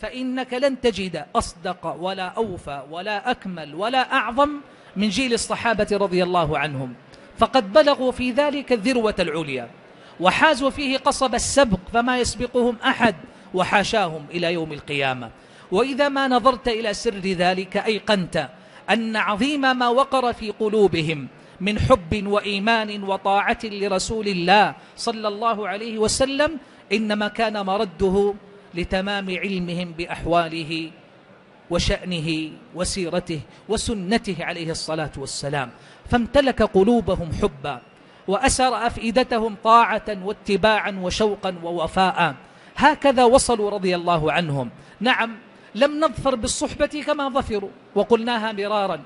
فإنك لن تجد أصدق ولا أوفى ولا أكمل ولا أعظم من جيل الصحابة رضي الله عنهم. فقد بلغوا في ذلك الذروة العليا وحازوا فيه قصب السبق فما يسبقهم أحد وحاشاهم إلى يوم القيامة. وإذا ما نظرت إلى سر ذلك أيقنت أن عظيم ما وقر في قلوبهم من حب وإيمان وطاعة لرسول الله صلى الله عليه وسلم إنما كان مرده لتمام علمهم بأحواله وشأنه وسيرته وسنته عليه الصلاة والسلام. فامتلك قلوبهم حبا وأسر أفئدتهم طاعة واتباعا وشوقا ووفاء. هكذا وصلوا رضي الله عنهم. نعم لم نظفر بالصحبة كما ظفروا وقلناها مرارا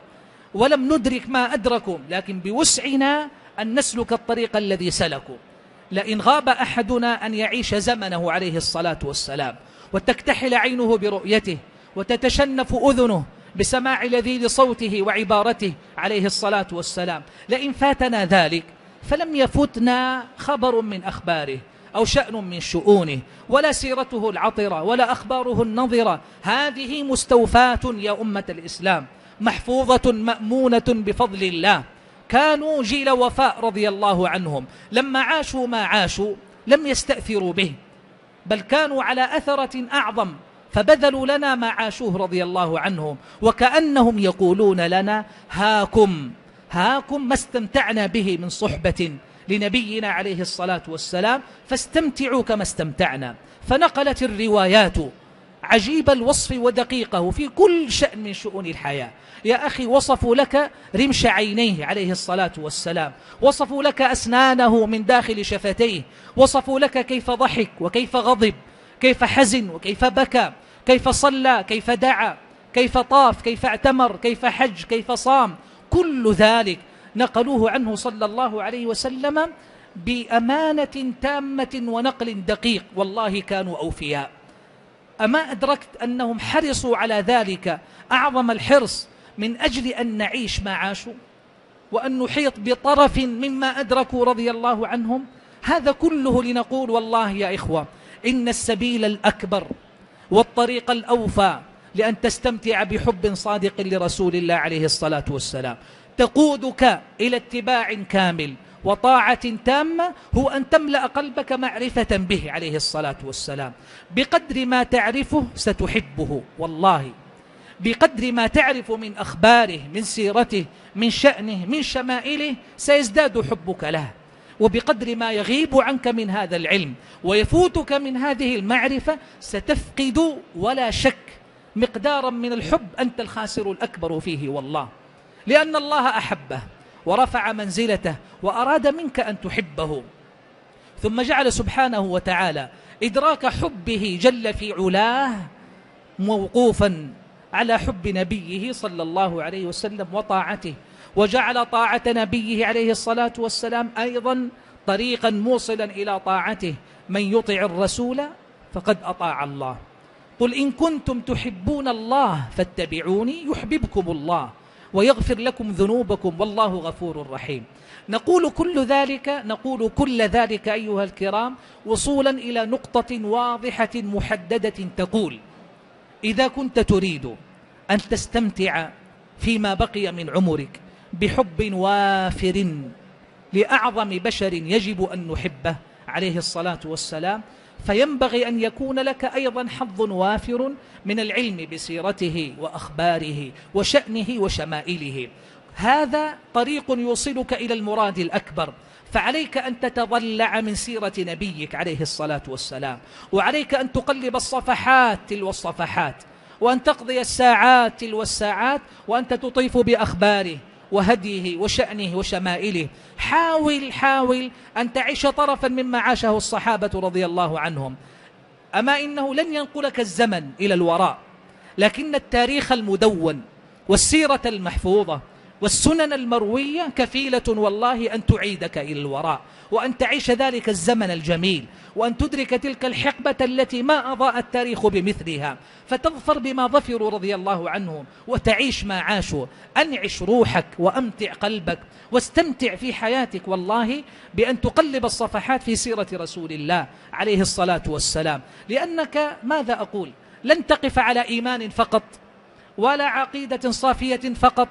ولم ندرك ما أدركوا لكن بوسعنا أن نسلك الطريق الذي سلكوا. لئن غاب أحدنا أن يعيش زمنه عليه الصلاة والسلام وتكتحل عينه برؤيته وتتشنف أذنه بسماع لذيذ صوته وعبارته عليه الصلاة والسلام لئن فاتنا ذلك فلم يفتنا خبر من أخباره أو شأن من شؤونه ولا سيرته العطرة ولا أخباره النظرة. هذه مستوفاة يا أمة الإسلام محفوظة مأمونة بفضل الله. كانوا جيل وفاء رضي الله عنهم. لما عاشوا ما عاشوا لم يستأثروا به بل كانوا على أثرة أعظم فبذلوا لنا ما عاشوه رضي الله عنهم. وكأنهم يقولون لنا هاكم هاكم ما استمتعنا به من صحبة لنبينا عليه الصلاة والسلام فاستمتعوا كما استمتعنا. فنقلت الروايات عجيب الوصف ودقيقه في كل شأن من شؤون الحياة. يا أخي وصفوا لك رمش عينيه عليه الصلاة والسلام. وصفوا لك أسنانه من داخل شفتيه. وصفوا لك كيف ضحك وكيف غضب كيف حزن وكيف بكى كيف صلى كيف دعا كيف طاف كيف اعتمر كيف حج كيف صام. كل ذلك نقلوه عنه صلى الله عليه وسلم بأمانة تامة ونقل دقيق. والله كانوا أوفياء. أما أدركت أنهم حرصوا على ذلك أعظم الحرص من أجل أن نعيش ما عاشوا وأن نحيط بطرف مما أدركوا رضي الله عنهم؟ هذا كله لنقول والله يا إخوة إن السبيل الأكبر والطريق الأوفى لأن تستمتع بحب صادق لرسول الله عليه الصلاة والسلام. تقودك إلى اتباع كامل وطاعة تامة هو أن تملأ قلبك معرفة به عليه الصلاة والسلام. بقدر ما تعرفه ستحبه والله. بقدر ما تعرف من أخباره من سيرته من شأنه من شمائله سيزداد حبك له. وبقدر ما يغيب عنك من هذا العلم ويفوتك من هذه المعرفة ستفقد ولا شك مقدارا من الحب أنت الخاسر الأكبر فيه والله. لأن الله أحبه. ورفع منزلته وأراد منك أن تحبه. ثم جعل سبحانه وتعالى إدراك حبه جل في علاه موقوفا على حب نبيه صلى الله عليه وسلم وطاعته. وجعل طاعة نبيه عليه الصلاة والسلام أيضا طريقا موصلا إلى طاعته. من يطع الرسول فقد أطاع الله. قل إن كنتم تحبون الله فاتبعوني يحببكم الله. ويغفر لكم ذنوبكم والله غفور رحيم. نقول كل ذلك نقول كل ذلك أيها الكرام وصولا إلى نقطة واضحة محددة تقول إذا كنت تريد أن تستمتع فيما بقي من عمرك بحب وافر لأعظم بشر يجب أن نحبه عليه الصلاة والسلام فينبغي أن يكون لك أيضا حظ وافر من العلم بسيرته وأخباره وشأنه وشمائله. هذا طريق يوصلك إلى المراد الأكبر. فعليك أن تتضلع من سيرة نبيك عليه الصلاة والسلام وعليك أن تقلب الصفحات تلو الصفحات وأن تقضي الساعات تلو الساعات وأنت تطيف بأخباره. وهديه وشأنه وشمائله. حاول حاول أن تعيش طرفا مما عاشه الصحابة رضي الله عنهم. أما إنه لن ينقلك الزمن إلى الوراء لكن التاريخ المدون والسيرة المحفوظة والسنن المروية كفيلة والله أن تعيدك إلى الوراء وأن تعيش ذلك الزمن الجميل وأن تدرك تلك الحقبة التي ما أضاء التاريخ بمثلها. فتظفر بما ظفروا رضي الله عنهم وتعيش ما عاشوا. أنعش روحك وأمتع قلبك واستمتع في حياتك والله بأن تقلب الصفحات في سيرة رسول الله عليه الصلاة والسلام. لأنك ماذا أقول؟ لن تقف على إيمان فقط ولا عقيدة صافية فقط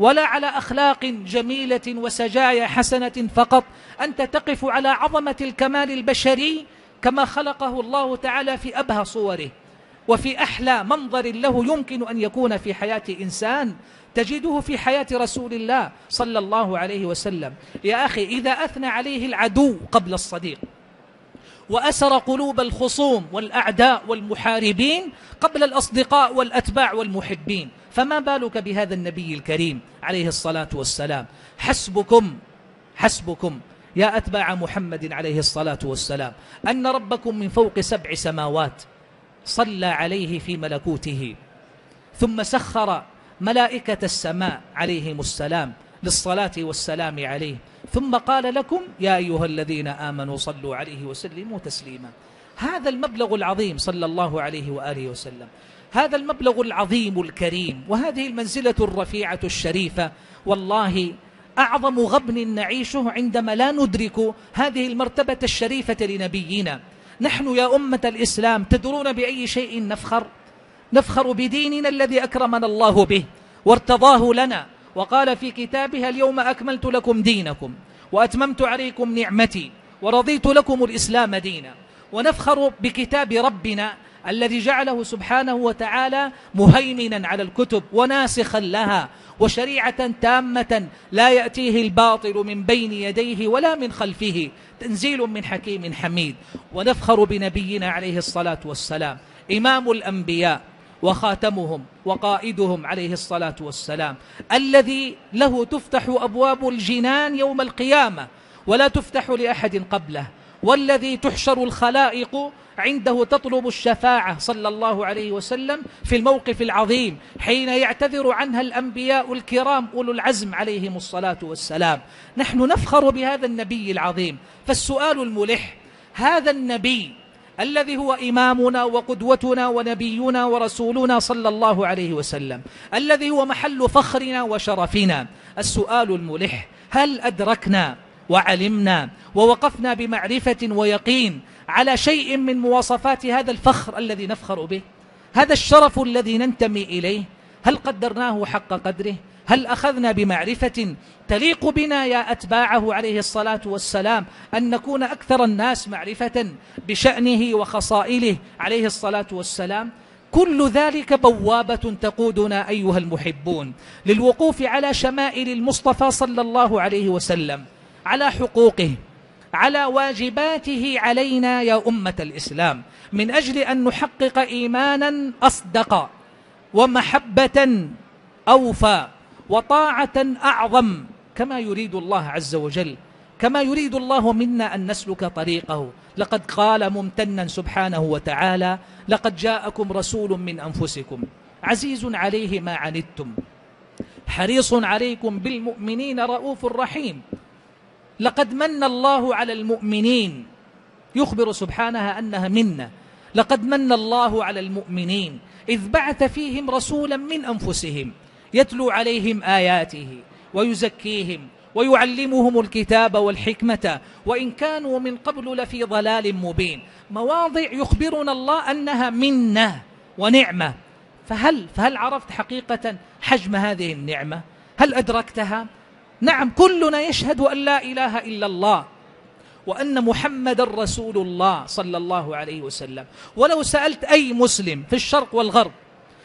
ولا على أخلاق جميلة وسجايا حسنة فقط. أنت تقف على عظمة الكمال البشري كما خلقه الله تعالى في أبهى صوره وفي أحلى منظر له يمكن أن يكون في حياة إنسان تجده في حياة رسول الله صلى الله عليه وسلم. يا أخي إذا أثنى عليه العدو قبل الصديق وأسر قلوب الخصوم والأعداء والمحاربين قبل الأصدقاء والأتباع والمحبين فما بالك بهذا النبي الكريم عليه الصلاة والسلام؟ حسبكم حسبكم يا أتباع محمد عليه الصلاة والسلام أن ربكم من فوق سبع سماوات صلى عليه في ملكوته ثم سخر ملائكة السماء عليهم السلام للصلاة والسلام عليه ثم قال لكم يا أيها الذين آمنوا صلوا عليه وسلموا تسليما. هذا المبلغ العظيم صلى الله عليه وآله وسلم. هذا المبلغ العظيم الكريم وهذه المنزلة الرفيعة الشريفة. والله أعظم غبن نعيشه عندما لا ندرك هذه المرتبة الشريفة لنبينا. نحن يا أمة الإسلام تدرون بأي شيء نفخر؟ نفخر بديننا الذي أكرمنا الله به وارتضاه لنا. وقال في كتابها اليوم أكملت لكم دينكم وأتممت عليكم نعمتي ورضيت لكم الإسلام دينا. ونفخر بكتاب ربنا الذي جعله سبحانه وتعالى مهيمنا على الكتب وناسخا لها وشريعة تامة لا يأتيه الباطل من بين يديه ولا من خلفه تنزيل من حكيم حميد. ونفخر بنبينا عليه الصلاة والسلام إمام الأنبياء وخاتمهم وقائدهم عليه الصلاة والسلام. الذي له تفتح أبواب الجنان يوم القيامة ولا تفتح لأحد قبله. والذي تحشر الخلائق عنده تطلب الشفاعة صلى الله عليه وسلم في الموقف العظيم حين يعتذر عنها الأنبياء الكرام أولو العزم عليهم الصلاة والسلام. نحن نفخر بهذا النبي العظيم. فالسؤال الملح هذا النبي الذي هو إمامنا وقدوتنا ونبينا ورسولنا صلى الله عليه وسلم الذي هو محل فخرنا وشرفنا السؤال الملح هل أدركنا وعلمنا ووقفنا بمعرفة ويقين على شيء من مواصفات هذا الفخر الذي نفخر به؟ هذا الشرف الذي ننتمي إليه؟ هل قدرناه حق قدره؟ هل أخذنا بمعرفة تليق بنا يا أتباعه عليه الصلاة والسلام أن نكون أكثر الناس معرفة بشأنه وخصائله عليه الصلاة والسلام؟ كل ذلك بوابة تقودنا أيها المحبون للوقوف على شمائل المصطفى صلى الله عليه وسلم على حقوقه على واجباته علينا يا أمة الإسلام من أجل أن نحقق إيمانا أصدق ومحبة أوفى وطاعة أعظم كما يريد الله عز وجل كما يريد الله منا أن نسلك طريقه. لقد قال ممتنا سبحانه وتعالى لقد جاءكم رسول من أنفسكم عزيز عليه ما عنتم حريص عليكم بالمؤمنين رؤوف رحيم لقد من الله على المؤمنين. يخبر سبحانها أنها منا لقد من الله على المؤمنين. إذ بعث فيهم رسولا من أنفسهم يتلو عليهم آياته ويزكيهم ويعلمهم الكتاب والحكمة. وإن كانوا من قبل لفي ضلال مبين. مواضع يخبرنا الله أنها منة ونعمة. فهل, فهل عرفت حقيقة حجم هذه النعمة؟ هل أدركتها؟ نعم كلنا يشهد أن لا إله إلا الله وأن محمد رسول الله صلى الله عليه وسلم. ولو سألت أي مسلم في الشرق والغرب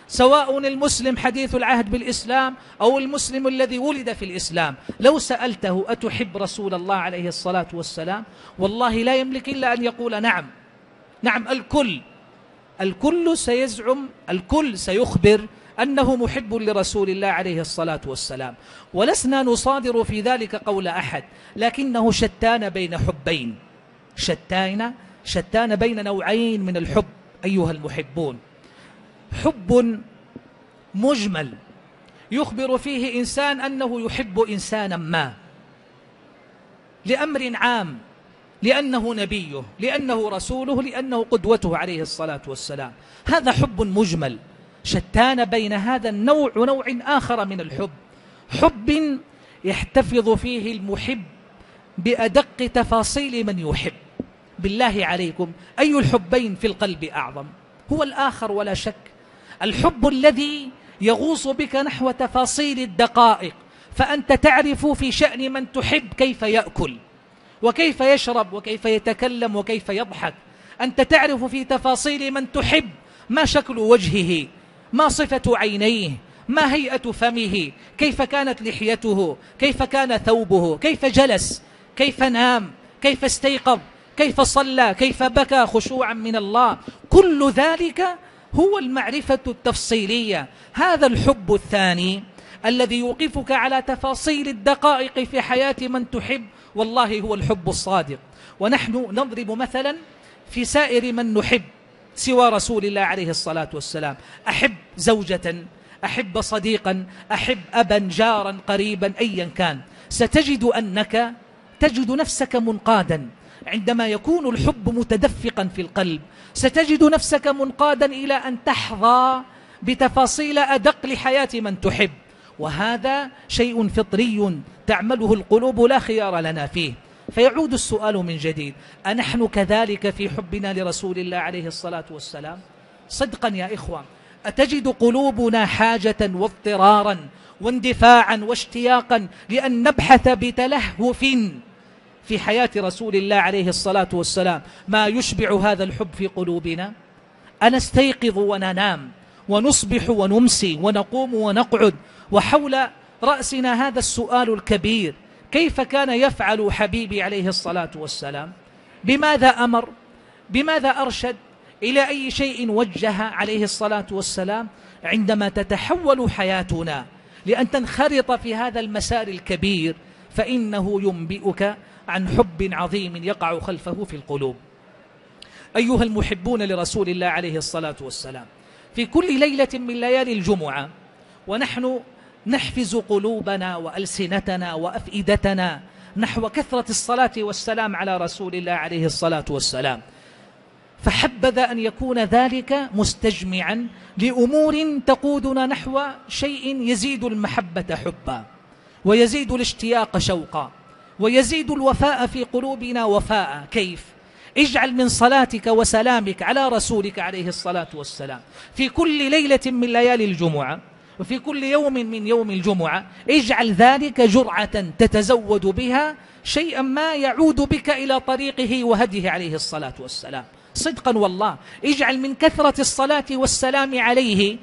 سواء المسلم حديث العهد بالإسلام أو المسلم الذي ولد في الإسلام لو سألته أتحب رسول الله عليه الصلاة والسلام؟ والله لا يملك إلا أن يقول نعم. نعم الكل الكل سيزعم الكل سيخبر أنه محب لرسول الله عليه الصلاة والسلام. ولسنا نصادر في ذلك قول أحد لكنه شتان بين حبين. شتان شتان بين نوعين من الحب أيها المحبون. حب مجمل يخبر فيه إنسان أنه يحب إنسانا ما. لأمر عام لأنه نبيه لأنه رسوله لأنه قدوته عليه الصلاة والسلام. هذا حب مجمل. شتان بين هذا النوع ونوع آخر من الحب. حب يحتفظ فيه المحب بأدق تفاصيل من يحب. بالله عليكم أي الحبين في القلب أعظم؟ هو الآخر ولا شك. الحب الذي يغوص بك نحو تفاصيل الدقائق فأنت تعرف في شأن من تحب كيف يأكل وكيف يشرب وكيف يتكلم وكيف يضحك. أنت تعرف في تفاصيل من تحب ما شكل وجهه. ما صفة عينيه؟ ما هيئة فمه؟ كيف كانت لحيته؟ كيف كان ثوبه؟ كيف جلس؟ كيف نام؟ كيف استيقظ؟ كيف صلى؟ كيف بكى خشوعا من الله؟ كل ذلك هو المعرفة التفصيلية. هذا الحب الثاني الذي يوقفك على تفاصيل الدقائق في حياة من تحب والله هو الحب الصادق. ونحن نضرب مثلا في سائر من نحب. سوى رسول الله عليه الصلاة والسلام. أحب زوجة أحب صديقا أحب أبا جارا قريبا أيا كان. ستجد أنك تجد نفسك منقادا. عندما يكون الحب متدفقا في القلب ستجد نفسك منقادا إلى أن تحظى بتفاصيل أدق لحياة من تحب. وهذا شيء فطري تعمله القلوب لا خيار لنا فيه. فيعود السؤال من جديد. أنحن كذلك في حبنا لرسول الله عليه الصلاة والسلام؟ صدقا يا إخوة أتجد قلوبنا حاجة واضطرارا واندفاعا واشتياقا لأن نبحث بتلهف في حياة رسول الله عليه الصلاة والسلام. ما يشبع هذا الحب في قلوبنا؟ أنستيقظ وننام ونصبح ونمسي ونقوم ونقعد وحول رأسنا هذا السؤال الكبير كيف كان يفعل حبيبي عليه الصلاة والسلام؟ بماذا أمر؟ بماذا أرشد؟ إلى أي شيء وجه عليه الصلاة والسلام عندما تتحول حياتنا؟ لأن تنخرط في هذا المسار الكبير فإنه ينبئك عن حب عظيم يقع خلفه في القلوب. أيها المحبون لرسول الله عليه الصلاة والسلام في كل ليلة من ليالي الجمعة ونحن نحفز قلوبنا وألسنتنا وأفئدتنا نحو كثرة الصلاة والسلام على رسول الله عليه الصلاة والسلام. فحبذا أن يكون ذلك مستجمعا لأمور تقودنا نحو شيء يزيد المحبة حبا ويزيد الاشتياق شوقا ويزيد الوفاء في قلوبنا وفاء. كيف؟ اجعل من صلاتك وسلامك على رسولك عليه الصلاة والسلام. في كل ليلة من ليالي الجمعة وفي كل يوم من يوم الجمعة اجعل ذلك جرعة تتزود بها شيئا ما يعود بك إلى طريقه وهديه عليه الصلاة والسلام. صدقا والله اجعل من كثرة الصلاة والسلام عليه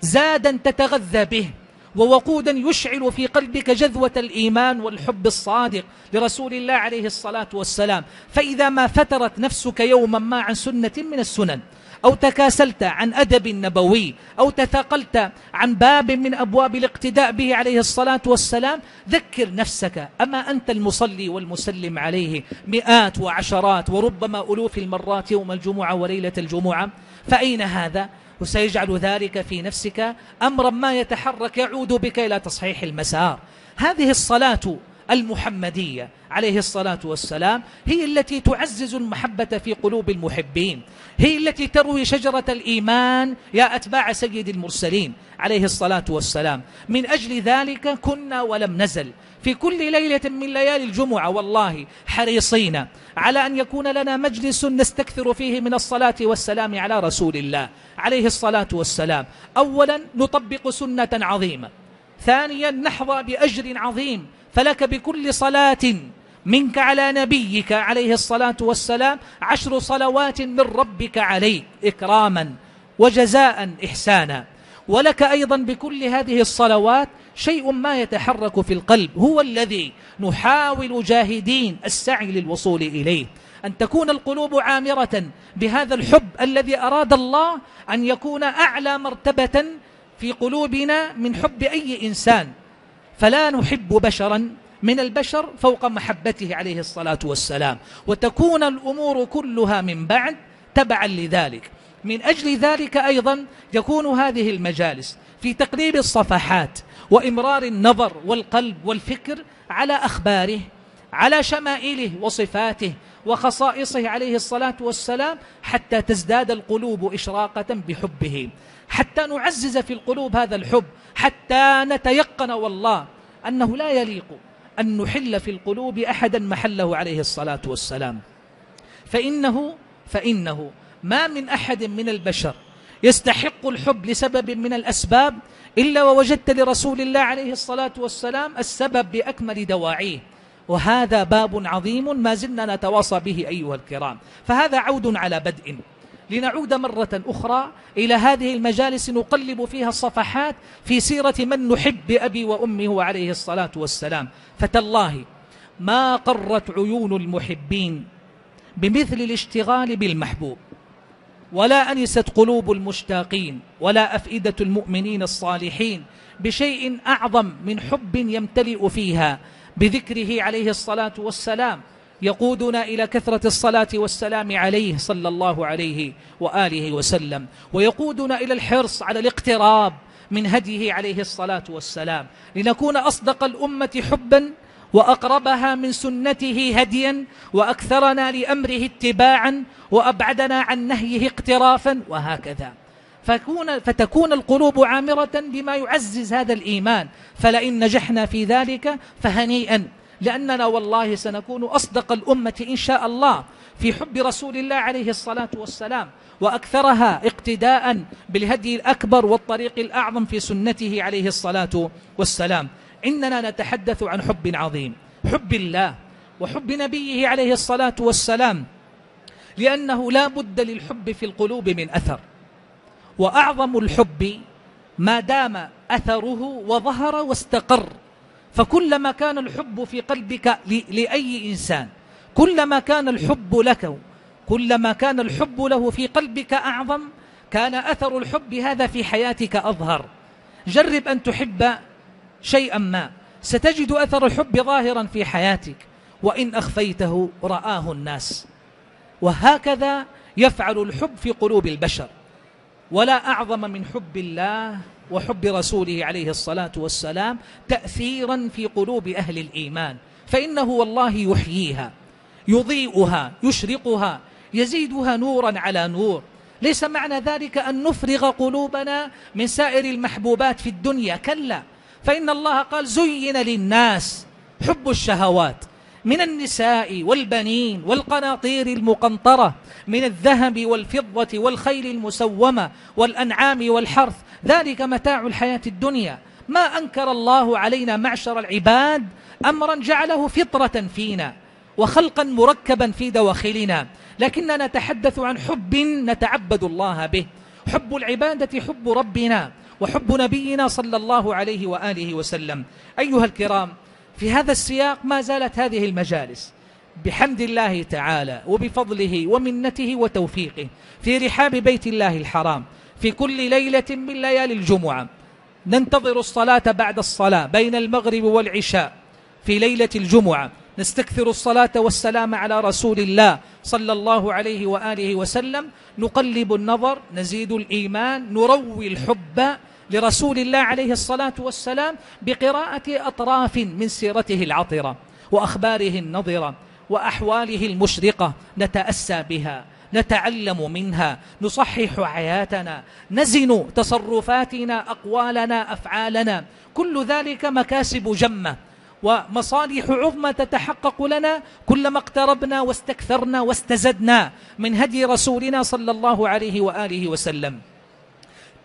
زادا تتغذى به ووقودا يشعل في قلبك جذوة الإيمان والحب الصادق لرسول الله عليه الصلاة والسلام. فإذا ما فترت نفسك يوما ما عن سنة من السنن أو تكاسلت عن أدب نبوي أو تثاقلت عن باب من أبواب الاقتداء به عليه الصلاة والسلام ذكر نفسك أما أنت المصلي والمسلم عليه مئات وعشرات وربما ألوف المرات يوم الجمعة وليلة الجمعة فأين هذا؟ وسيجعل ذلك في نفسك أمرا ما يتحرك يعود بك إلى تصحيح المسار هذه الصلاة المحمدية عليه الصلاة والسلام هي التي تعزز المحبة في قلوب المحبين هي التي تروي شجرة الإيمان يا أتباع سيد المرسلين عليه الصلاة والسلام. من أجل ذلك كنا ولم نزل. في كل ليلة من ليالي الجمعة والله حريصين على أن يكون لنا مجلس نستكثر فيه من الصلاة والسلام على رسول الله عليه الصلاة والسلام. أولا نطبق سنة عظيمة ثانيا نحظى بأجر عظيم فلك بكل صلاة منك على نبيك عليه الصلاة والسلام عشر صلوات من ربك عليك إكراما وجزاء إحسانا. ولك أيضا بكل هذه الصلوات شيء ما يتحرك في القلب هو الذي نحاول جاهدين السعي للوصول إليه. أن تكون القلوب عامرة بهذا الحب الذي أراد الله أن يكون أعلى مرتبة في قلوبنا من حب أي إنسان. فلا نحب بشرا من البشر فوق محبته عليه الصلاة والسلام. وتكون الأمور كلها من بعد تبعا لذلك. من أجل ذلك أيضا يكون هذه المجالس في تقريب الصفحات وإمرار النظر والقلب والفكر على أخباره على شمائله وصفاته وخصائصه عليه الصلاة والسلام حتى تزداد القلوب إشراقة بحبه. حتى نعزز في القلوب هذا الحب حتى نتيقن والله أنه لا يليق أن نحل في القلوب أحدا محله عليه الصلاة والسلام. فإنه فإنه ما من أحد من البشر يستحق الحب لسبب من الأسباب إلا ووجدت لرسول الله عليه الصلاة والسلام السبب بأكمل دواعيه. وهذا باب عظيم ما زلنا نتواصى به أيها الكرام. فهذا عود على بدء. لنعود مرة أخرى إلى هذه المجالس نقلب فيها الصفحات في سيرة من نحب بأبي وأمه عليه الصلاة والسلام. فتالله ما قرت عيون المحبين بمثل الاشتغال بالمحبوب؟ ولا أنست قلوب المشتاقين ولا أفئدة المؤمنين الصالحين بشيء أعظم من حب يمتلئ فيها بذكره عليه الصلاة والسلام. يقودنا إلى كثرة الصلاة والسلام عليه صلى الله عليه وآله وسلم ويقودنا إلى الحرص على الاقتراب من هديه عليه الصلاة والسلام. لنكون أصدق الأمة حبا وأقربها من سنته هديا وأكثرنا لأمره اتباعا وأبعدنا عن نهيه اقترافا وهكذا. فكون فتكون القلوب عامرة بما يعزز هذا الإيمان. فلئن نجحنا في ذلك فهنيئا. لأننا والله سنكون أصدق الأمة إن شاء الله في حب رسول الله عليه الصلاة والسلام وأكثرها اقتداء بالهدي الأكبر والطريق الأعظم في سنته عليه الصلاة والسلام. إننا نتحدث عن حب عظيم حب الله وحب نبيه عليه الصلاة والسلام لأنه لا بد للحب في القلوب من أثر وأعظم الحب ما دام أثره وظهر واستقر. فكلما كان الحب في قلبك لأي إنسان كلما كان الحب لك كلما كان الحب له في قلبك أعظم كان أثر الحب هذا في حياتك أظهر. جرب أن تحب شيئا ما ستجد أثر الحب ظاهرا في حياتك وإن أخفيته رآه الناس. وهكذا يفعل الحب في قلوب البشر. ولا أعظم من حب الله وحب رسوله عليه الصلاة والسلام تأثيرا في قلوب أهل الإيمان فإنه والله يحييها يضيئها يشرقها يزيدها نورا على نور. ليس معنى ذلك أن نفرغ قلوبنا من سائر المحبوبات في الدنيا كلا. فإن الله قال زين للناس حب الشهوات. من النساء والبنين والقناطير المقنطرة من الذهب والفضة والخيل المسومة والأنعام والحرث. ذلك متاع الحياة الدنيا. ما أنكر الله علينا معشر العباد أمرا جعله فطرة فينا وخلقا مركبا في دواخلنا. لكننا نتحدث عن حب نتعبد الله به. حب العبادة حب ربنا وحب نبينا صلى الله عليه وآله وسلم. أيها الكرام في هذا السياق ما زالت هذه المجالس. بحمد الله تعالى وبفضله ومنته وتوفيقه في رحاب بيت الله الحرام في كل ليلة من ليالي الجمعة. ننتظر الصلاة بعد الصلاة بين المغرب والعشاء في ليلة الجمعة. نستكثر الصلاة والسلام على رسول الله صلى الله عليه وآله وسلم. نقلب النظر نزيد الإيمان نروي الحب لرسول الله عليه الصلاة والسلام بقراءة أطراف من سيرته العطرة وأخباره النظرة وأحواله المشرقة نتأسى بها نتعلم منها نصحح حياتنا نزن تصرفاتنا أقوالنا أفعالنا كل ذلك مكاسب جمة ومصالح عظمى تتحقق لنا كلما اقتربنا واستكثرنا واستزدنا من هدي رسولنا صلى الله عليه وآله وسلم.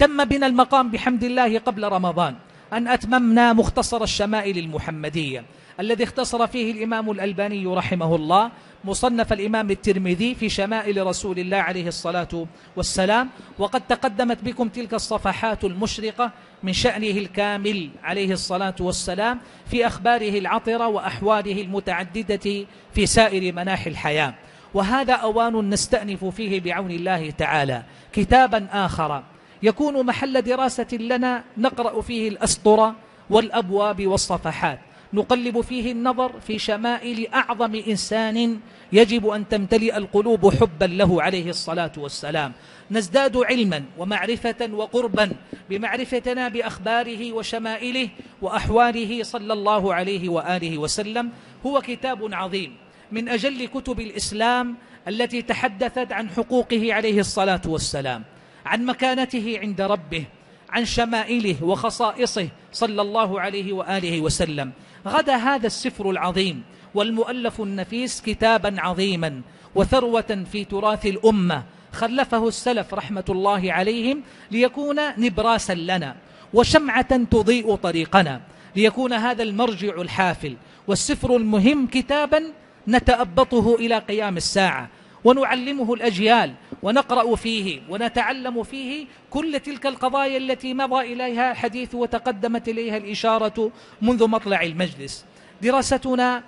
تم بنا المقام بحمد الله قبل رمضان. أن أتممنا مختصر الشمائل المحمدية الذي اختصر فيه الإمام الألباني رحمه الله مصنف الإمام الترمذي في شمائل رسول الله عليه الصلاة والسلام. وقد تقدمت بكم تلك الصفحات المشرقة من شأنه الكامل عليه الصلاة والسلام في أخباره العطرة وأحواله المتعددة في سائر مناحي الحياة. وهذا أوان نستأنف فيه بعون الله تعالى. كتابا آخر يكون محل دراسة لنا نقرأ فيه الأسطرة والأبواب والصفحات. نقلب فيه النظر في شمائل أعظم إنسان يجب أن تمتلئ القلوب حبا له عليه الصلاة والسلام. نزداد علما ومعرفة وقربا بمعرفتنا بأخباره وشمائله وأحواله صلى الله عليه وآله وسلم. هو كتاب عظيم. من أجل كتب الإسلام التي تحدثت عن حقوقه عليه الصلاة والسلام. عن مكانته عند ربه عن شمائله وخصائصه صلى الله عليه وآله وسلم. غدا هذا السفر العظيم والمؤلف النفيس كتابا عظيما وثروة في تراث الأمة. خلفه السلف رحمة الله عليهم ليكون نبراسا لنا وشمعة تضيء طريقنا ليكون هذا المرجع الحافل. والسفر المهم كتابا نتأبطه إلى قيام الساعة. ونعلمه الأجيال ونقرأ فيه ونتعلم فيه كل تلك القضايا التي مضى إليها الحديث وتقدمت إليها الإشارة منذ مطلع المجلس. دراستنا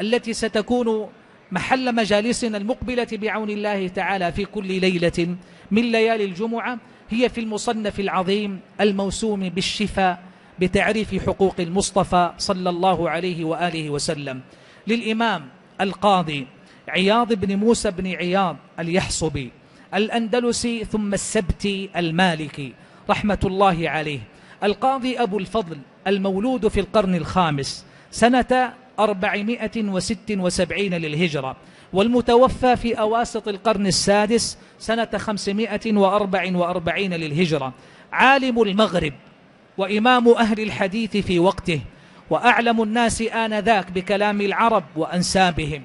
التي ستكون محل مجالسنا المقبلة بعون الله تعالى في كل ليلة من ليالي الجمعة هي في المصنف العظيم الموسوم بالشفاء بتعريف حقوق المصطفى صلى الله عليه وآله وسلم للإمام القاضي عياض بن موسى بن عياض اليحصبي الأندلسي ثم السبتي المالكي رحمة الله عليه. القاضي أبو الفضل المولود في القرن الخامس سنة أربعمائة وست وسبعين للهجرة والمتوفى في أواسط القرن السادس سنة خمسمائة وأربع وأربعين للهجرة. عالم المغرب وإمام أهل الحديث في وقته وأعلم الناس آنذاك بكلام العرب وأنسابهم.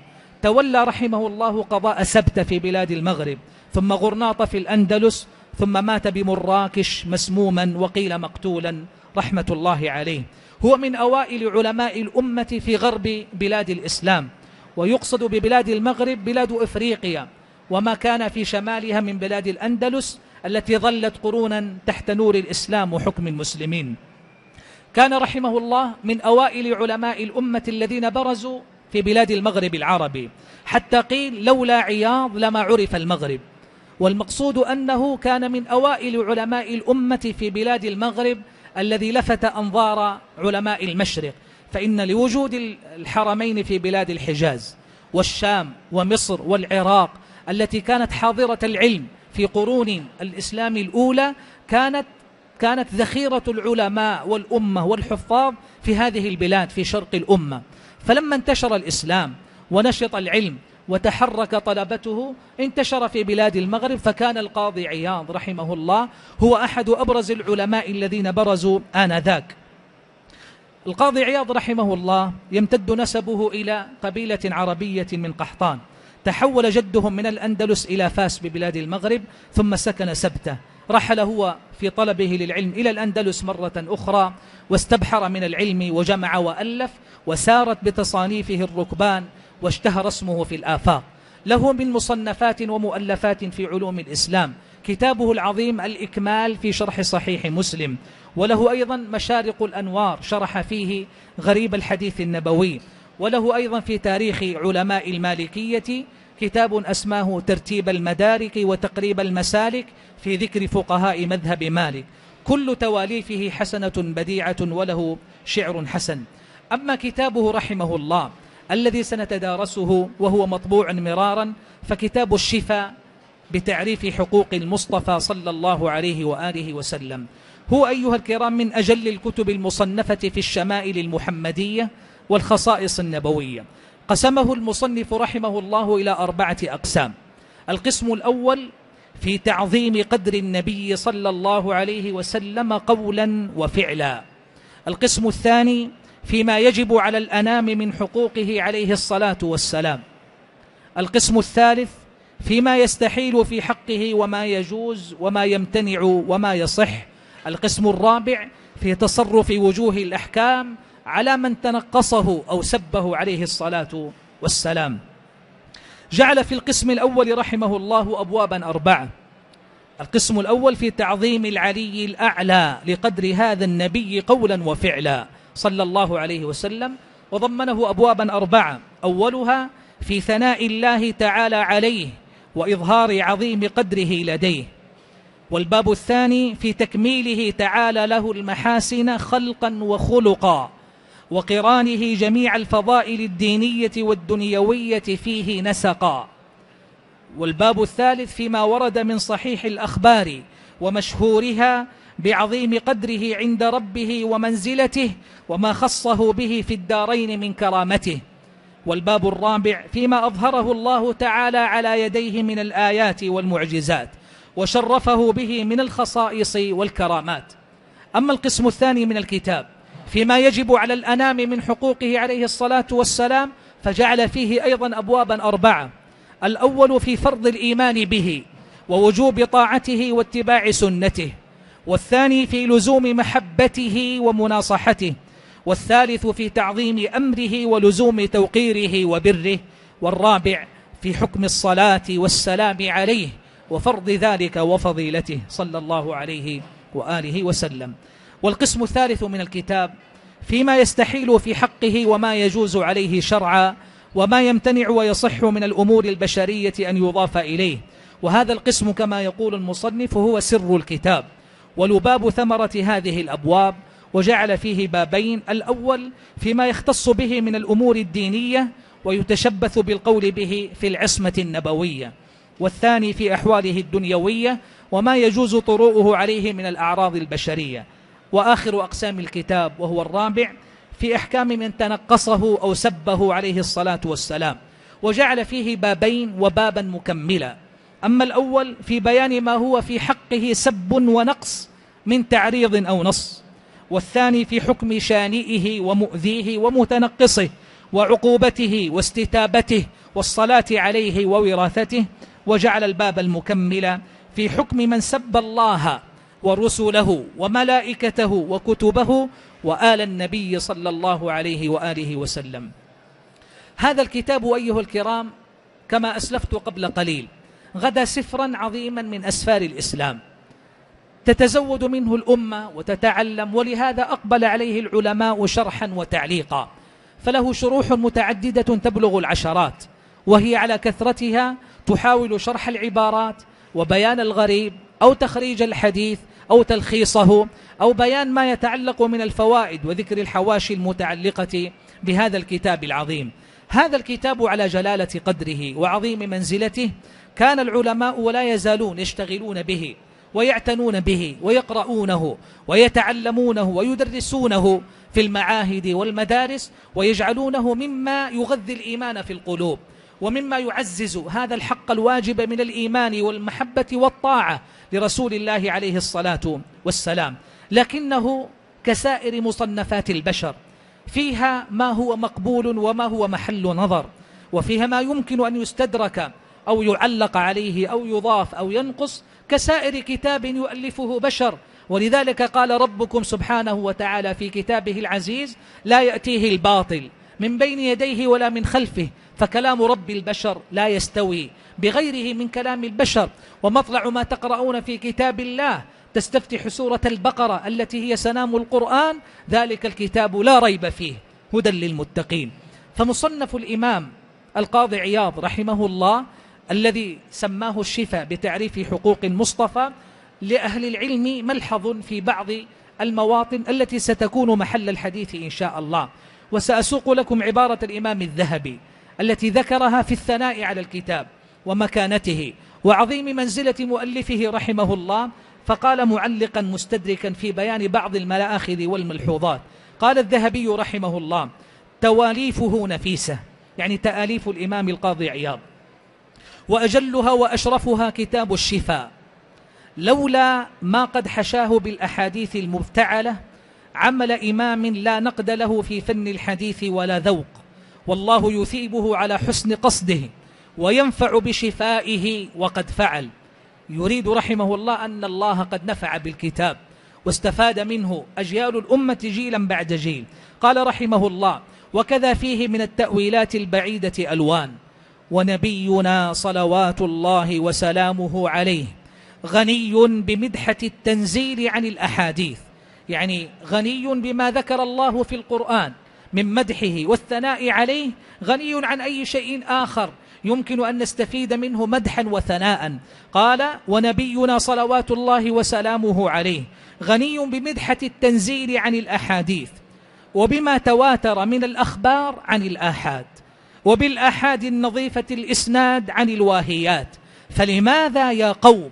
تولى رحمه الله قضاء سبت في بلاد المغرب ثم غرناط في الأندلس ثم مات بمراكش مسموما وقيل مقتولا رحمة الله عليه. هو من أوائل علماء الأمة في غرب بلاد الإسلام ويقصد ببلاد المغرب بلاد إفريقيا وما كان في شمالها من بلاد الأندلس التي ظلت قرونا تحت نور الإسلام وحكم المسلمين. كان رحمه الله من أوائل علماء الأمة الذين برزوا في بلاد المغرب العربي. حتى قيل لولا عياض لما عرف المغرب. والمقصود أنه كان من أوائل علماء الأمة في بلاد المغرب الذي لفت أنظار علماء المشرق. فإن لوجود الحرمين في بلاد الحجاز والشام ومصر والعراق التي كانت حاضرة العلم في قرون الإسلام الأولى كانت كانت ذخيرة العلماء والأمة والحفاظ في هذه البلاد في شرق الأمة. فلما انتشر الإسلام ونشط العلم وتحرك طلبته انتشر في بلاد المغرب فكان القاضي عياض رحمه الله هو أحد أبرز العلماء الذين برزوا آنذاك. القاضي عياض رحمه الله يمتد نسبه إلى قبيلة عربية من قحطان. تحول جدهم من الأندلس إلى فاس ببلاد المغرب ثم سكن سبته. رحل هو في طلبه للعلم إلى الأندلس مرة أخرى واستبحر من العلم وجمع وألف وسارت بتصانيفه الركبان واشتهر اسمه في الآفاق. له من مصنفات ومؤلفات في علوم الإسلام. كتابه العظيم الإكمال في شرح صحيح مسلم. وله أيضا مشارق الأنوار شرح فيه غريب الحديث النبوي. وله أيضا في تاريخ علماء المالكية كتاب أسماه ترتيب المدارك وتقريب المسالك في ذكر فقهاء مذهب مالك. كل تواليفه حسنة بديعة وله شعر حسن. أما كتابه رحمه الله الذي سنتدارسه وهو مطبوع مرارا فكتاب الشفاء بتعريف حقوق المصطفى صلى الله عليه وآله وسلم. هو أيها الكرام من أجل الكتب المصنفة في الشمائل المحمدية والخصائص النبوية. قسمه المصنف رحمه الله إلى أربعة أقسام. القسم الأول في تعظيم قدر النبي صلى الله عليه وسلم قولا وفعلا. القسم الثاني فيما يجب على الأنام من حقوقه عليه الصلاة والسلام. القسم الثالث فيما يستحيل في حقه وما يجوز وما يمتنع وما يصح. القسم الرابع في تصرف وجوه الأحكام على من تنقصه أو سبه عليه الصلاة والسلام. جعل في القسم الأول رحمه الله أبوابا أربعة. القسم الأول في تعظيم العلي الأعلى لقدر هذا النبي قولا وفعلا صلى الله عليه وسلم وضمنه أبوابا أربعة. أولها في ثناء الله تعالى عليه وإظهار عظيم قدره لديه. والباب الثاني في تكميله تعالى له المحاسن خلقا وخلقا. وقرانه جميع الفضائل الدينية والدنيوية فيه نسقا. والباب الثالث فيما ورد من صحيح الأخبار ومشهورها بعظيم قدره عند ربه ومنزلته وما خصه به في الدارين من كرامته. والباب الرابع فيما أظهره الله تعالى على يديه من الآيات والمعجزات وشرفه به من الخصائص والكرامات. أما القسم الثاني من الكتاب فيما يجب على الأنام من حقوقه عليه الصلاة والسلام فجعل فيه أيضا أبوابا أربعة. الأول في فرض الإيمان به ووجوب طاعته واتباع سنته والثاني في لزوم محبته ومناصحته والثالث في تعظيم أمره ولزوم توقيره وبره والرابع في حكم الصلاة والسلام عليه وفرض ذلك وفضيلته. صلى الله عليه وآله وسلم. والقسم الثالث من الكتاب فيما يستحيل في حقه وما يجوز عليه شرعا وما يمتنع ويصح من الأمور البشرية أن يضاف إليه. وهذا القسم كما يقول المصنف هو سر الكتاب. ولباب ثمرة هذه الأبواب وجعل فيه بابين. الأول فيما يختص به من الأمور الدينية ويتشبث بالقول به في العصمة النبوية. والثاني في أحواله الدنيوية وما يجوز طروؤه عليه من الأعراض البشرية. وآخر أقسام الكتاب وهو الرابع في أحكام من تنقصه أو سبه عليه الصلاة والسلام وجعل فيه بابين وبابا مكملا. أما الأول في بيان ما هو في حقه سب ونقص من تعريض أو نص والثاني في حكم شانئه ومؤذيه ومتنقصه وعقوبته واستتابته والصلاة عليه ووراثته وجعل الباب المكمل في حكم من سب الله ورسله وملائكته وكتبه وآل النبي صلى الله عليه وآله وسلم. هذا الكتاب أيها الكرام كما أسلفت قبل قليل غدا سفرا عظيما من أسفار الإسلام. تتزود منه الأمة وتتعلم ولهذا أقبل عليه العلماء شرحا وتعليقا. فله شروح متعددة تبلغ العشرات وهي على كثرتها تحاول شرح العبارات وبيان الغريب أو تخريج الحديث أو تلخيصه أو بيان ما يتعلق من الفوائد وذكر الحواشي المتعلقة بهذا الكتاب العظيم. هذا الكتاب على جلالة قدره وعظيم منزلته كان العلماء ولا يزالون يشتغلون به ويعتنون به ويقرؤونه ويتعلمونه ويدرسونه في المعاهد والمدارس ويجعلونه مما يغذي الإيمان في القلوب. ومما يعزز هذا الحق الواجب من الإيمان والمحبة والطاعة لرسول الله عليه الصلاة والسلام. لكنه كسائر مصنفات البشر فيها ما هو مقبول وما هو محل نظر وفيها ما يمكن أن يستدرك أو يعلق عليه أو يضاف أو ينقص كسائر كتاب يؤلفه بشر. ولذلك قال ربكم سبحانه وتعالى في كتابه العزيز لا يأتيه الباطل من بين يديه ولا من خلفه فكلام رب البشر لا يستوي بغيره من كلام البشر. ومطلع ما تقرؤون في كتاب الله تستفتح سورة البقرة التي هي سنام القرآن ذلك الكتاب لا ريب فيه هدى للمتقين. فمصنف الإمام القاضي عياض رحمه الله الذي سماه الشفاء بتعريف حقوق المصطفى لأهل العلم ملحظ في بعض المواطن التي ستكون محل الحديث إن شاء الله. وسأسوق لكم عبارة الإمام الذهبي. التي ذكرها في الثناء على الكتاب ومكانته وعظيم منزلة مؤلفه رحمه الله فقال معلقا مستدركا في بيان بعض الملاخذ والملحوظات. قال الذهبي رحمه الله تواليفه نفيسة. يعني تآليف الإمام القاضي عياض. وأجلها وأشرفها كتاب الشفاء. لولا ما قد حشاه بالأحاديث المبتعلة عمل إمام لا نقد له في فن الحديث ولا ذوق. والله يثيبه على حسن قصده وينفع بشفائه وقد فعل. يريد رحمه الله أن الله قد نفع بالكتاب واستفاد منه أجيال الأمة جيلا بعد جيل. قال رحمه الله وكذا فيه من التأويلات البعيدة ألوان ونبينا صلوات الله وسلامه عليه غني بمدحة التنزيل عن الأحاديث. يعني غني بما ذكر الله في القرآن من مدحه والثناء عليه غني عن أي شيء آخر. يمكن أن نستفيد منه مدحا وثناء. قال ونبينا صلوات الله وسلامه عليه غني بمدحة التنزيل عن الأحاديث وبما تواتر من الأخبار عن الآحاد وبالآحاد النظيفة الإسناد عن الواهيات. فلماذا يا قوم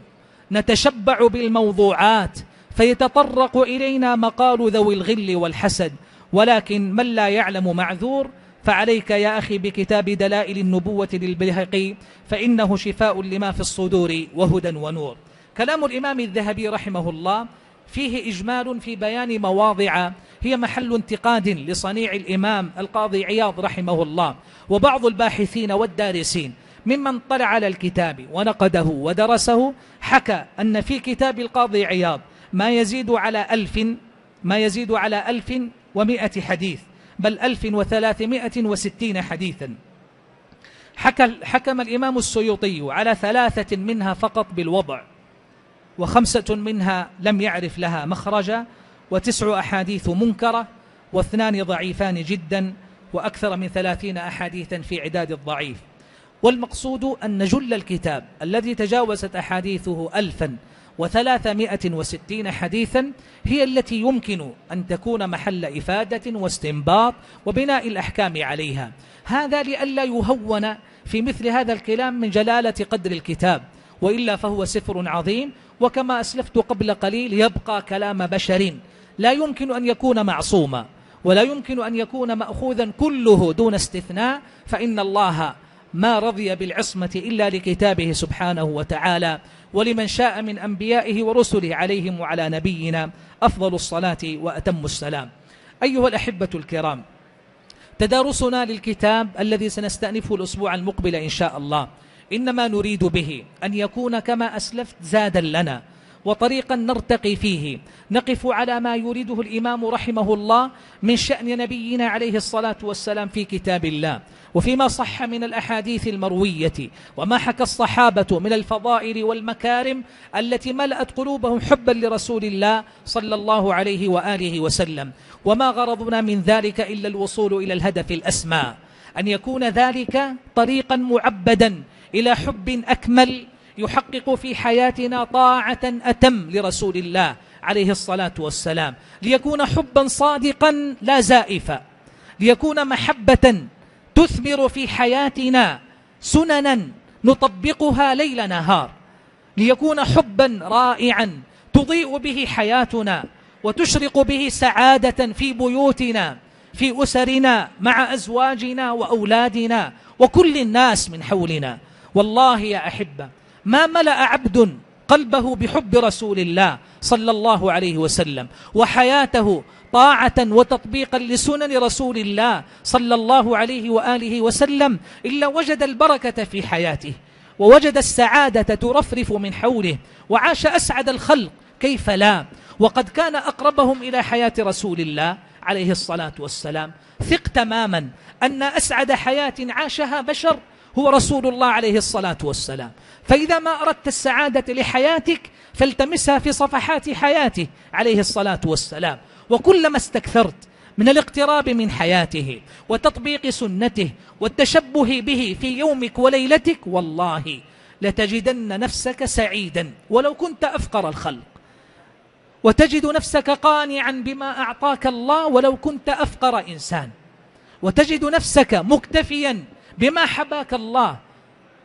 نتشبع بالموضوعات؟ فيتطرق إلينا مقال ذوي الغل والحسد ولكن من لا يعلم معذور فعليك يا أخي بكتاب دلائل النبوة للبيهقي فإنه شفاء لما في الصدور وهدى ونور. كلام الإمام الذهبي رحمه الله فيه إجمال في بيان مواضع هي محل انتقاد لصنيع الإمام القاضي عياض رحمه الله وبعض الباحثين والدارسين ممن طلع على الكتاب ونقده ودرسه حكى أن في كتاب القاضي عياض ما يزيد على ألف ما يزيد على ألف ومائة حديث بل ألف وثلاثمائة وستين حديثا. حكم الإمام السيوطي على ثلاثة منها فقط بالوضع وخمسة منها لم يعرف لها مخرجا وتسع أحاديث منكرة واثنان ضعيفان جدا وأكثر من ثلاثين أحاديثا في عداد الضعيف. والمقصود أن جل الكتاب الذي تجاوزت أحاديثه ألفا وثلاثمائة وستين حديثا هي التي يمكن أن تكون محل إفادة واستنباط وبناء الأحكام عليها. هذا لئلا يهون في مثل هذا الكلام من جلالة قدر الكتاب وإلا فهو سفر عظيم وكما أسلفت قبل قليل يبقى كلام بشر لا يمكن أن يكون معصوما ولا يمكن أن يكون مأخوذا كله دون استثناء فإن الله ما رضي بالعصمة إلا لكتابه سبحانه وتعالى ولمن شاء من أنبيائه ورسله عليهم وعلى نبينا أفضل الصلاة وأتم السلام. أيها الأحبة الكرام تدارسنا للكتاب الذي سنستأنفه الأسبوع المقبل إن شاء الله. إنما نريد به أن يكون كما أسلفت زادا لنا وطريقا نرتقي فيه. نقف على ما يريده الإمام رحمه الله من شأن نبينا عليه الصلاة والسلام في كتاب الله وفيما صح من الأحاديث المروية وما حكى الصحابة من الفضائل والمكارم التي ملأت قلوبهم حبا لرسول الله صلى الله عليه وآله وسلم. وما غرضنا من ذلك إلا الوصول إلى الهدف الأسمى أن يكون ذلك طريقا معبدا إلى حب أكمل يحقق في حياتنا طاعة أتم لرسول الله عليه الصلاة والسلام. ليكون حبا صادقا لا زائفا ليكون محبة تثمر في حياتنا سننا نطبقها ليل نهار. ليكون حبا رائعا تضيء به حياتنا وتشرق به سعادة في بيوتنا في أسرنا مع أزواجنا وأولادنا وكل الناس من حولنا. والله يا أحبة ما ملأ عبد قلبه بحب رسول الله صلى الله عليه وسلم وحياته طاعة وتطبيقا لسنن رسول الله صلى الله عليه وآله وسلم إلا وجد البركة في حياته ووجد السعادة ترفرف من حوله وعاش أسعد الخلق كيف لا؟ وقد كان أقربهم إلى حياة رسول الله عليه الصلاة والسلام. ثق تماما أن أسعد حياة عاشها بشر هو رسول الله عليه الصلاة والسلام. فإذا ما أردت السعادة لحياتك فالتمسها في صفحات حياته عليه الصلاة والسلام. وكلما استكثرت من الاقتراب من حياته وتطبيق سنته والتشبه به في يومك وليلتك والله لتجدن نفسك سعيدا ولو كنت أفقر الخلق. وتجد نفسك قانعا بما أعطاك الله ولو كنت أفقر إنسان. وتجد نفسك مكتفيا بما حباك الله.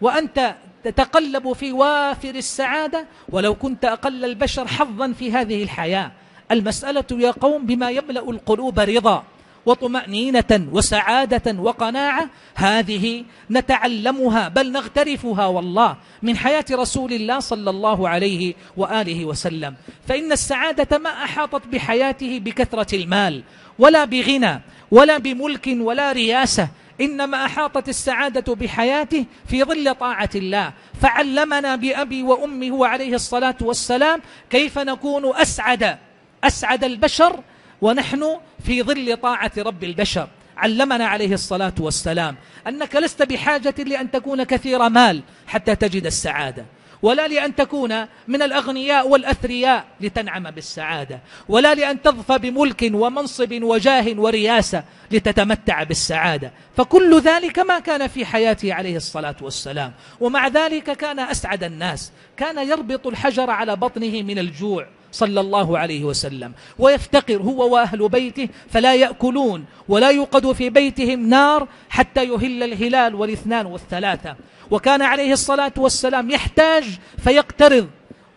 وأنت تتقلب في وافر السعادة ولو كنت أقل البشر حظا في هذه الحياة. المسألة يا قوم بما يملأ القلوب رضا وطمأنينة وسعادة وقناعة. هذه نتعلمها بل نغترفها والله من حياة رسول الله صلى الله عليه وآله وسلم. فإن السعادة ما أحاطت بحياته بكثرة المال ولا بغنى ولا بملك ولا رياسة. إنما أحاطت السعادة بحياته في ظل طاعة الله. فعلمنا بأبي وأمه وعليه الصلاة والسلام كيف نكون أسعد أسعد البشر ونحن في ظل طاعة رب البشر. علمنا عليه الصلاة والسلام أنك لست بحاجة لأن تكون كثير مال حتى تجد السعادة. ولا لأن تكون من الأغنياء والأثرياء لتنعم بالسعادة ولا لأن تظفى بملك ومنصب وجاه ورياسة لتتمتع بالسعادة. فكل ذلك ما كان في حياته عليه الصلاة والسلام. ومع ذلك كان أسعد الناس كان يربط الحجر على بطنه من الجوع صلى الله عليه وسلم. ويفتقر هو وأهل بيته فلا يأكلون ولا يوقد في بيتهم نار حتى يهل الهلال والاثنان والثلاثة. وكان عليه الصلاة والسلام يحتاج فيقترض.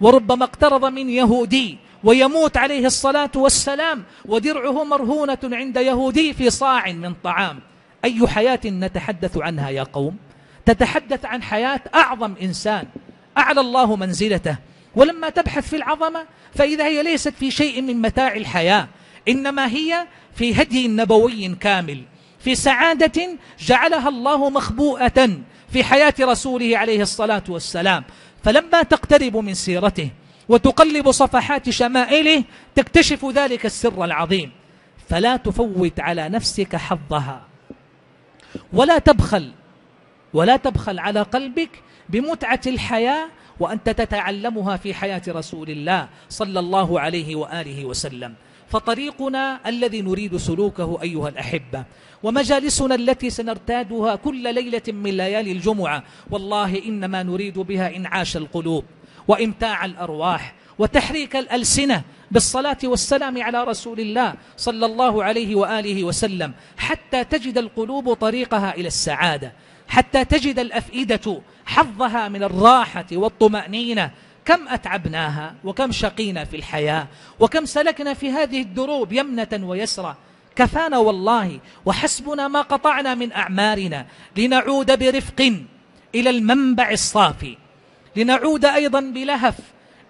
وربما اقترض من يهودي ويموت عليه الصلاة والسلام ودرعه مرهونة عند يهودي في صاع من طعام. أي حياة نتحدث عنها يا قوم؟ تتحدث عن حياة أعظم إنسان. أعلى الله منزلته. ولما تبحث في العظمة فإذا هي ليست في شيء من متاع الحياة إنما هي في هدي نبوي كامل في سعادة جعلها الله مخبوءة في حياة رسوله عليه الصلاة والسلام. فلما تقترب من سيرته وتقلب صفحات شمائله تكتشف ذلك السر العظيم. فلا تفوت على نفسك حظها. ولا تبخل ولا تبخل على قلبك بمتعة الحياة وأنت تتعلمها في حياة رسول الله صلى الله عليه وآله وسلم. فطريقنا الذي نريد سلوكه أيها الأحبة ومجالسنا التي سنرتادها كل ليلة من ليالي الجمعة والله إنما نريد بها إنعاش القلوب وإمتاع الأرواح وتحريك الألسنة بالصلاة والسلام على رسول الله صلى الله عليه وآله وسلم حتى تجد القلوب طريقها إلى السعادة حتى تجد الأفئدة حظها من الراحة والطمأنينة. كم أتعبناها وكم شقينا في الحياة وكم سلكنا في هذه الدروب يمنة ويسرى كفانا والله وحسبنا ما قطعنا من أعمارنا. لنعود برفق إلى المنبع الصافي. لنعود أيضا بلهف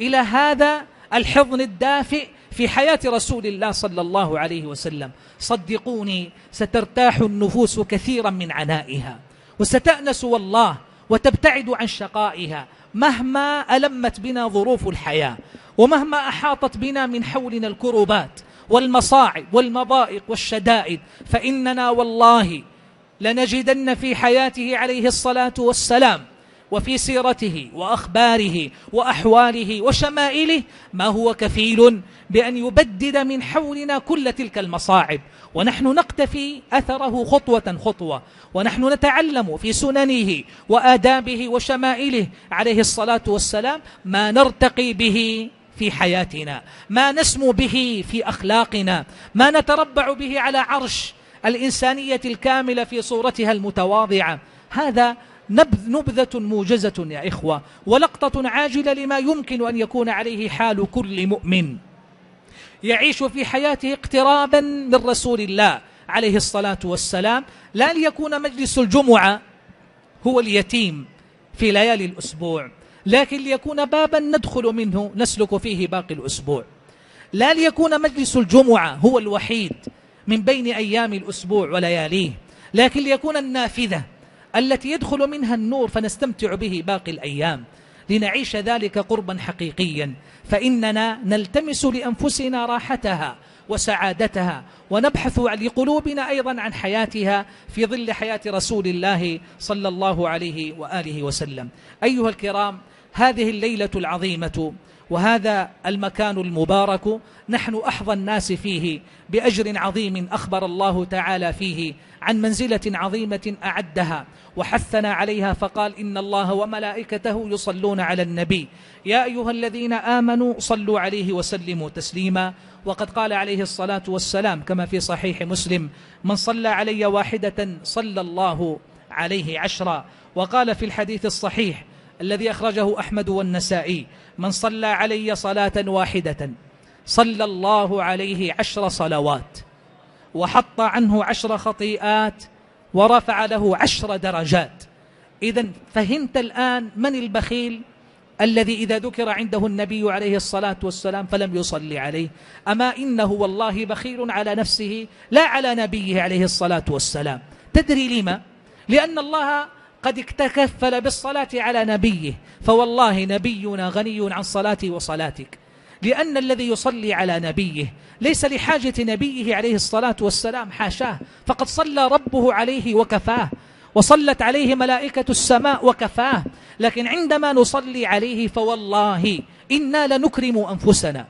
إلى هذا الحضن الدافئ في حياة رسول الله صلى الله عليه وسلم. صدقوني سترتاح النفوس كثيرا من عنائها. وستأنس والله وتبتعد عن شقائها مهما ألمت بنا ظروف الحياة ومهما أحاطت بنا من حولنا الكربات والمصاعب والمضائق والشدائد فإننا والله لنجدن في حياته عليه الصلاة والسلام وفي سيرته وأخباره وأحواله وشمائله ما هو كفيل بأن يبدد من حولنا كل تلك المصاعب. ونحن نقتفي أثره خطوة خطوة ونحن نتعلم في سننه وآدابه وشمائله عليه الصلاة والسلام ما نرتقي به في حياتنا. ما نسمو به في أخلاقنا. ما نتربع به على عرش الإنسانية الكاملة في صورتها المتواضعة. هذا نبذة موجزة يا إخوة ولقطة عاجلة لما يمكن أن يكون عليه حال كل مؤمن. يعيش في حياته اقترابا من رسول الله عليه الصلاة والسلام لا ليكون مجلس الجمعة هو اليتيم في ليالي الأسبوع. لكن ليكون بابا ندخل منه نسلك فيه باقي الأسبوع. لا ليكون مجلس الجمعة هو الوحيد من بين أيام الأسبوع ولياليه لكن ليكون النافذة التي يدخل منها النور فنستمتع به باقي الأيام. لنعيش ذلك قربا حقيقيا. فإننا نلتمس لأنفسنا راحتها وسعادتها ونبحث لقلوبنا أيضا عن حياتها في ظل حياة رسول الله صلى الله عليه وآله وسلم. أيها الكرام هذه الليلة العظيمة وهذا المكان المبارك نحن أحظى الناس فيه بأجر عظيم أخبر الله تعالى فيه عن منزلة عظيمة أعدها وحثنا عليها فقال إن الله وملائكته يصلون على النبي. يا أيها الذين آمنوا صلوا عليه وسلموا تسليما. وقد قال عليه الصلاة والسلام كما في صحيح مسلم من صلى علي واحدة صلى الله عليه عشرا وقال في الحديث الصحيح الذي أخرجه أحمد والنسائي. من صلى علي صلاة واحدة صلى الله عليه عشر صلوات وحط عنه عشر خطيئات ورفع له عشر درجات. إذا فهمت الآن من البخيل الذي إذا ذكر عنده النبي عليه الصلاة والسلام فلم يصلي عليه. أما إنه والله بخيل على نفسه لا على نبيه عليه الصلاة والسلام. تدري لما؟ لأن الله قد اكتكفل بالصلاة على نبيه فوالله نبينا غني عن صلاتي وصلاتك. لأن الذي يصلي على نبيه ليس لحاجة نبيه عليه الصلاة والسلام حاشاه فقد صلى ربه عليه وكفاه وصلت عليه ملائكة السماء وكفاه. لكن عندما نصلي عليه فوالله إنا لنكرم أنفسنا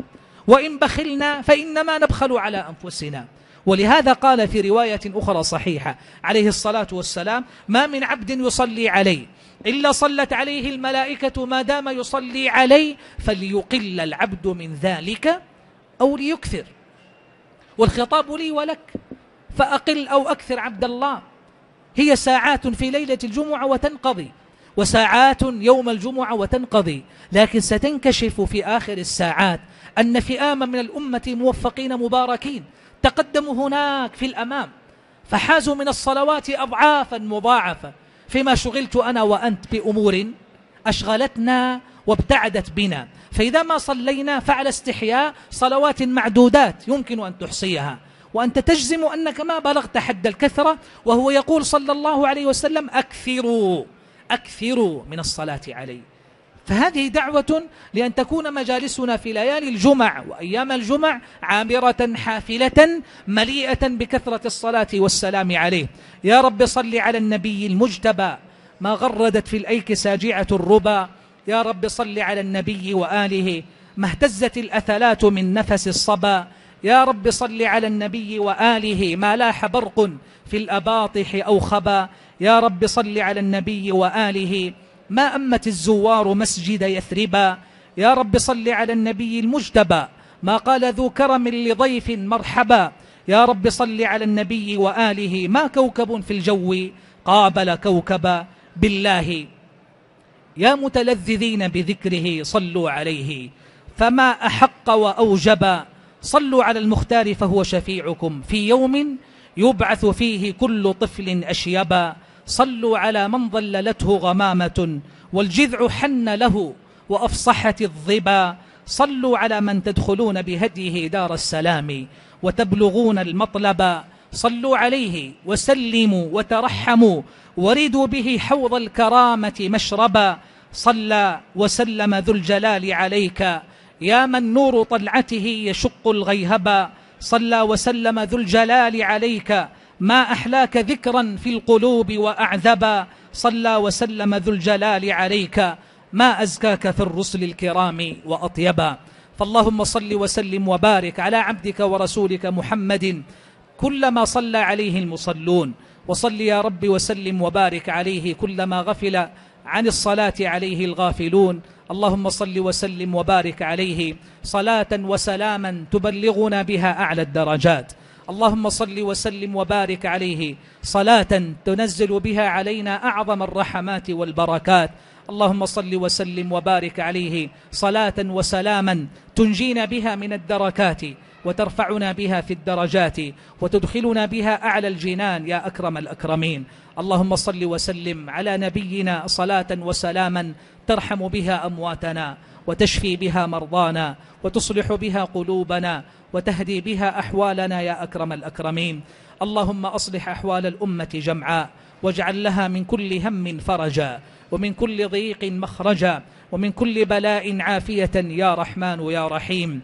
وإن بخلنا فإنما نبخل على أنفسنا. ولهذا قال في رواية أخرى صحيحة عليه الصلاة والسلام ما من عبد يصلي عليه إلا صلت عليه الملائكة ما دام يصلي عليه فليقل العبد من ذلك أو ليكثر. والخطاب لي ولك فأقل أو أكثر عبد الله. هي ساعات في ليلة الجمعة وتنقضي وساعات يوم الجمعة وتنقضي لكن ستنكشف في آخر الساعات أن فئاما من الأمة موفقين مباركين تقدموا هناك في الأمام فحازوا من الصلوات أضعافا مضاعفة. فيما شغلت أنا وأنت بأمور أشغلتنا وابتعدت بنا. فإذا ما صلينا فعل استحياء صلوات معدودات يمكن أن تحصيها. وأنت تجزم أنك ما بلغت حد الكثرة وهو يقول صلى الله عليه وسلم أكثروا أكثروا من الصلاة علي. فهذه دعوة لأن تكون مجالسنا في ليالي الجمع وأيام الجمع عامرة حافلة مليئة بكثرة الصلاة والسلام عليه. يا رب صل على النبي المجتبى ما غردت في الأيك ساجعة الربا. يا رب صل على النبي وآله ما اهتزت الأثلات من نفس الصبا. يا رب صل على النبي وآله ما لاح برق في الأباطح أو خبا. يا رب صل على النبي وآله ما أمت الزوار مسجد يثربا يا رب صل على النبي المجتبى. ما قال ذو كرم لضيف مرحبا. يا رب صل على النبي وآله. ما كوكب في الجو قابل كوكبا بالله. يا متلذذين بذكره صلوا عليه. فما أحق وأوجب. صلوا على المختار فهو شفيعكم. في يوم يبعث فيه كل طفل أشيبا صلوا على من ظللته غمامة والجذع حن له وأفصحت الظبا صلوا على من تدخلون بهديه دار السلام وتبلغون المطلب. صلوا عليه وسلموا وترحموا وردوا به حوض الكرامة مشربا صلى وسلم ذو الجلال عليك. يا من نور طلعته يشق الغيهبا صلى وسلم ذو الجلال عليك. ما أحلاك ذكرا في القلوب وأعذبا صلى وسلم ذو الجلال عليك. ما أزكاك في الرسل الكرام وأطيبا فاللهم صل وسلم وبارك على عبدك ورسولك محمد كلما صلى عليه المصلون. وصل يا رب وسلم وبارك عليه كلما غفل عن الصلاة عليه الغافلون. اللهم صل وسلم وبارك عليه. صلاة وسلاما تبلغنا بها أعلى الدرجات. اللهم صل وسلم وبارك عليه. صلاة تنزل بها علينا أعظم الرحمات والبركات. اللهم صل وسلم وبارك عليه. صلاة وسلاما تنجينا بها من الدركات وترفعنا بها في الدرجات وتدخلنا بها أعلى الجنان يا أكرم الأكرمين. اللهم صل وسلم على نبينا صلاة وسلاما ترحم بها أمواتنا وتشفي بها مرضانا وتصلح بها قلوبنا وتهدي بها أحوالنا يا أكرم الأكرمين. اللهم أصلح أحوال الأمة جمعاء واجعل لها من كل هم فرجا ومن كل ضيق مخرجا ومن كل بلاء عافية يا رحمن يا رحيم.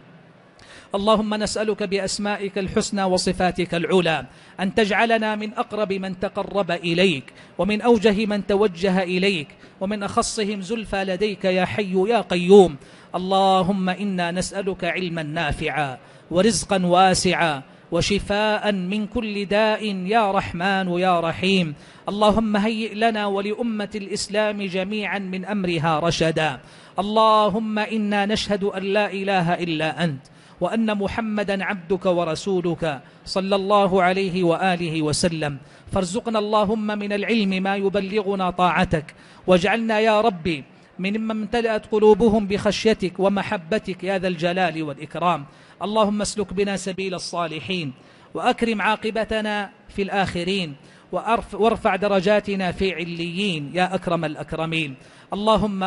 اللهم نسألك بأسمائك الحسنى وصفاتك العلى أن تجعلنا من أقرب من تقرب إليك ومن أوجه من توجه إليك ومن أخصهم زلفى لديك يا حي يا قيوم. اللهم إنا نسألك علما نافعا ورزقا واسعا وشفاء من كل داء يا رحمن يا رحيم. اللهم هيئ لنا ولأمة الإسلام جميعا من أمرها رشدا. اللهم إنا نشهد أن لا إله إلا أنت وأن محمدا عبدك ورسولك صلى الله عليه وآله وسلم. فارزقنا اللهم من العلم ما يبلغنا طاعتك. واجعلنا يا ربي من امتلأت قلوبهم بخشيتك ومحبتك يا ذا الجلال والإكرام. اللهم اسلك بنا سبيل الصالحين وأكرم عاقبتنا في الآخرين وارفع درجاتنا في عليين يا أكرم الأكرمين. اللهم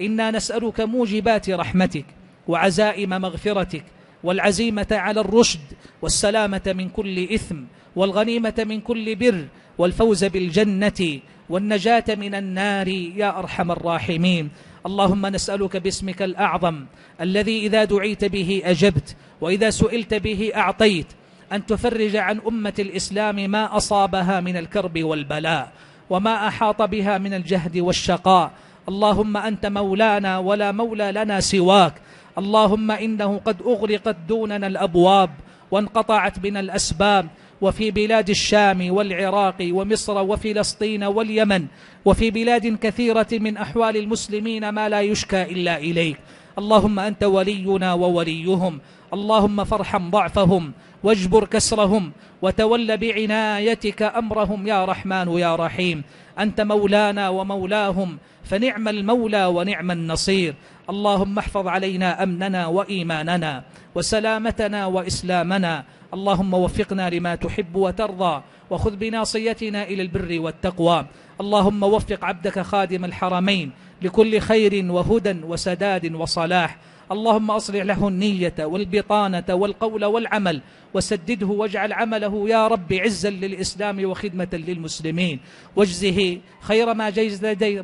إنا نسألك موجبات رحمتك وعزائم مغفرتك والعزيمة على الرشد والسلامة من كل إثم والغنيمة من كل بر والفوز بالجنة والنجاة من النار يا أرحم الراحمين. اللهم نسألك باسمك الأعظم الذي إذا دعيت به أجبت وإذا سئلت به أعطيت. أن تفرج عن أمة الإسلام ما أصابها من الكرب والبلاء وما أحاط بها من الجهد والشقاء. اللهم أنت مولانا ولا مولى لنا سواك. اللهم إنه قد أغلقت دوننا الأبواب وانقطعت بنا الأسباب. وفي بلاد الشام والعراق ومصر وفلسطين واليمن. وفي بلاد كثيرة من أحوال المسلمين ما لا يشكى إلا إليك. اللهم أنت ولينا ووليهم. اللهم فارحم ضعفهم واجبر كسرهم وتول بعنايتك أمرهم يا رحمن يا رحيم. أنت مولانا ومولاهم فنعم المولى ونعم النصير. اللهم احفظ علينا أمننا وإيماننا وسلامتنا وإسلامنا اللهم وفقنا لما تحب وترضى وخذ بناصيتنا إلى البر والتقوى. اللهم وفق عبدك خادم الحرمين لكل خير وهدى وسداد وصلاح. اللهم أصلح له النية والبطانة والقول والعمل وسدده واجعل عمله يا رب عزا للإسلام وخدمة للمسلمين. واجزه خير ما,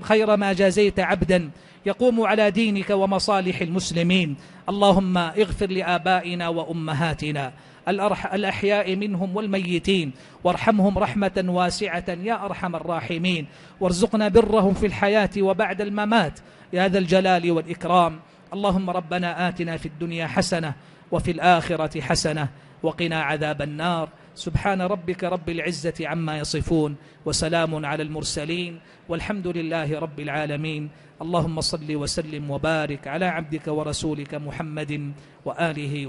خير ما جازيت عبدا يقوم على دينك ومصالح المسلمين. اللهم اغفر لآبائنا وأمهاتنا. الأحياء منهم والميتين. وارحمهم رحمة واسعة يا أرحم الراحمين. وارزقنا برهم في الحياة وبعد الممات. يا ذا الجلال والإكرام. اللهم ربنا آتنا في الدنيا حسنة وفي الآخرة حسنة وقنا عذاب النار. سبحان ربك رب العزة عما يصفون وسلام على المرسلين والحمد لله رب العالمين. اللهم صل وسلم وبارك على عبدك ورسولك محمد وآله